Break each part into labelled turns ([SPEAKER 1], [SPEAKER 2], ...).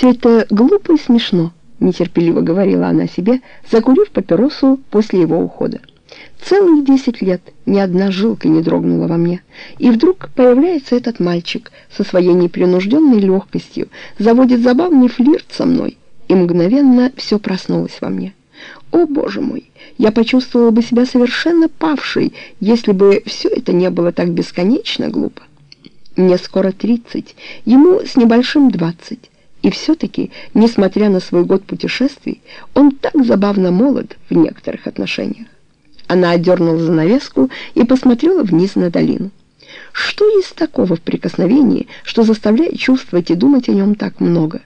[SPEAKER 1] «Все это глупо и смешно», — нетерпеливо говорила она себе, закурив папиросу после его ухода. Целых десять лет ни одна жилка не дрогнула во мне. И вдруг появляется этот мальчик со своей непринужденной легкостью, заводит забавный флирт со мной, и мгновенно все проснулось во мне. О, Боже мой! Я почувствовала бы себя совершенно павшей, если бы все это не было так бесконечно глупо. Мне скоро тридцать, ему с небольшим двадцать. И все-таки, несмотря на свой год путешествий, он так забавно молод в некоторых отношениях. Она отдернула занавеску и посмотрела вниз на долину. Что есть такого в прикосновении, что заставляет чувствовать и думать о нем так много?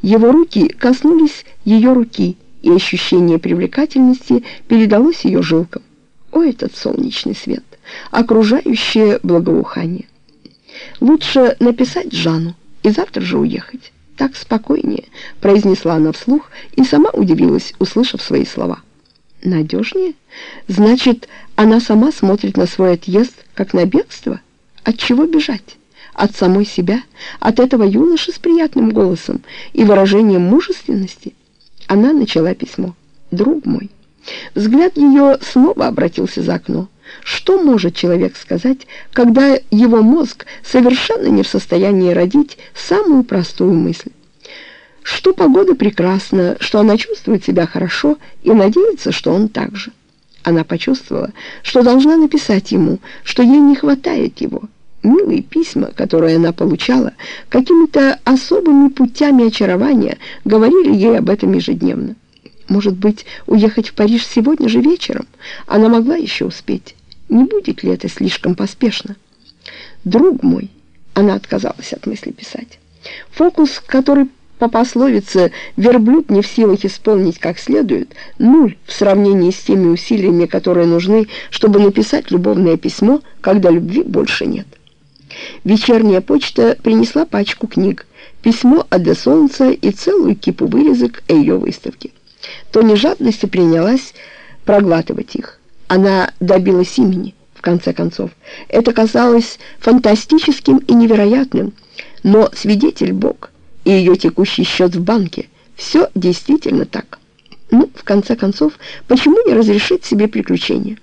[SPEAKER 1] Его руки коснулись ее руки, и ощущение привлекательности передалось ее жилкам. О, этот солнечный свет, окружающее благоухание! Лучше написать Жанну и завтра же уехать. Так спокойнее, произнесла она вслух и сама удивилась, услышав свои слова. Надежнее? Значит, она сама смотрит на свой отъезд, как на бегство? От чего бежать? От самой себя? От этого юноши с приятным голосом и выражением мужественности? Она начала письмо. «Друг мой». Взгляд ее снова обратился за окно. Что может человек сказать, когда его мозг совершенно не в состоянии родить самую простую мысль? Что погода прекрасна, что она чувствует себя хорошо и надеется, что он так же. Она почувствовала, что должна написать ему, что ей не хватает его. Милые письма, которые она получала, какими-то особыми путями очарования говорили ей об этом ежедневно. Может быть, уехать в Париж сегодня же вечером? Она могла еще успеть. Не будет ли это слишком поспешно? Друг мой, она отказалась от мысли писать. Фокус, который по пословице «верблюд не в силах исполнить как следует», нуль в сравнении с теми усилиями, которые нужны, чтобы написать любовное письмо, когда любви больше нет. Вечерняя почта принесла пачку книг, письмо от Солнца и целую кипу вырезок о ее выставке. Тони жадности принялась проглатывать их. Она добилась имени, в конце концов. Это казалось фантастическим и невероятным, но свидетель Бог и ее текущий счет в банке. Все действительно так. Ну, в конце концов, почему не разрешить себе приключения?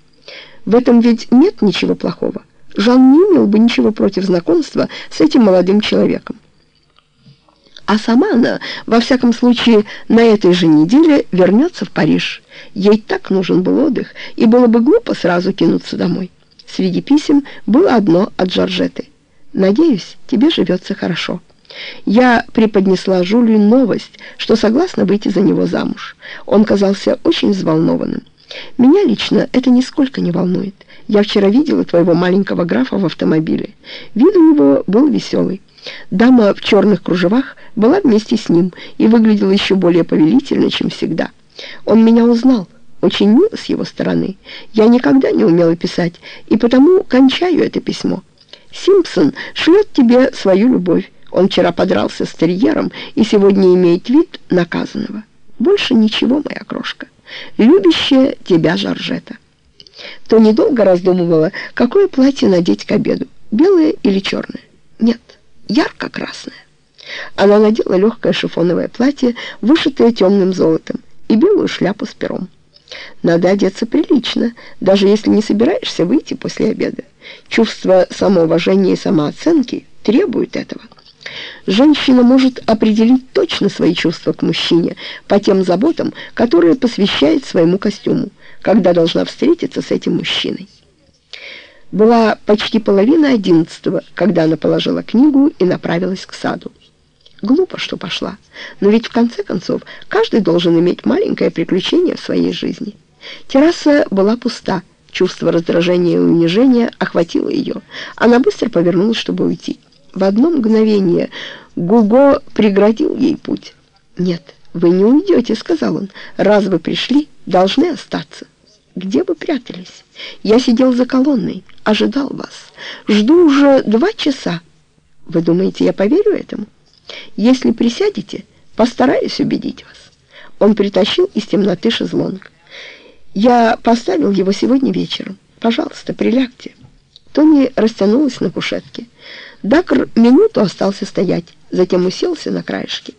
[SPEAKER 1] В этом ведь нет ничего плохого. Жан не имел бы ничего против знакомства с этим молодым человеком. А сама она, во всяком случае, на этой же неделе вернется в Париж. Ей так нужен был отдых, и было бы глупо сразу кинуться домой. Среди писем было одно от Жоржеты. «Надеюсь, тебе живется хорошо». Я преподнесла Жулию новость, что согласна выйти за него замуж. Он казался очень взволнованным. Меня лично это нисколько не волнует. Я вчера видела твоего маленького графа в автомобиле. Вид у него был веселый. Дама в черных кружевах была вместе с ним и выглядела еще более повелительно, чем всегда. Он меня узнал. Очень мило с его стороны. Я никогда не умела писать, и потому кончаю это письмо. Симпсон шлет тебе свою любовь. Он вчера подрался с терьером и сегодня имеет вид наказанного. Больше ничего, моя крошка. Любящая тебя Жоржета. То недолго раздумывала, какое платье надеть к обеду, белое или черное. Нет, ярко-красное. Она надела легкое шифоновое платье, вышитое темным золотом, и белую шляпу с пером. Надо одеться прилично, даже если не собираешься выйти после обеда. Чувство самоуважения и самооценки требует этого. Женщина может определить точно свои чувства к мужчине по тем заботам, которые посвящает своему костюму, когда должна встретиться с этим мужчиной. Была почти половина одиннадцатого, когда она положила книгу и направилась к саду. Глупо, что пошла, но ведь в конце концов каждый должен иметь маленькое приключение в своей жизни. Терраса была пуста, чувство раздражения и унижения охватило ее. Она быстро повернулась, чтобы уйти. В одно мгновение Гуго преградил ей путь. «Нет, вы не уйдете», — сказал он. «Раз вы пришли, должны остаться». «Где вы прятались? Я сидел за колонной, ожидал вас. Жду уже два часа. Вы думаете, я поверю этому? Если присядете, постараюсь убедить вас». Он притащил из темноты шезлонг. «Я поставил его сегодня вечером. Пожалуйста, прилягте». Тони растянулась на кушетке. Дакр минуту остался стоять, затем уселся на краешке.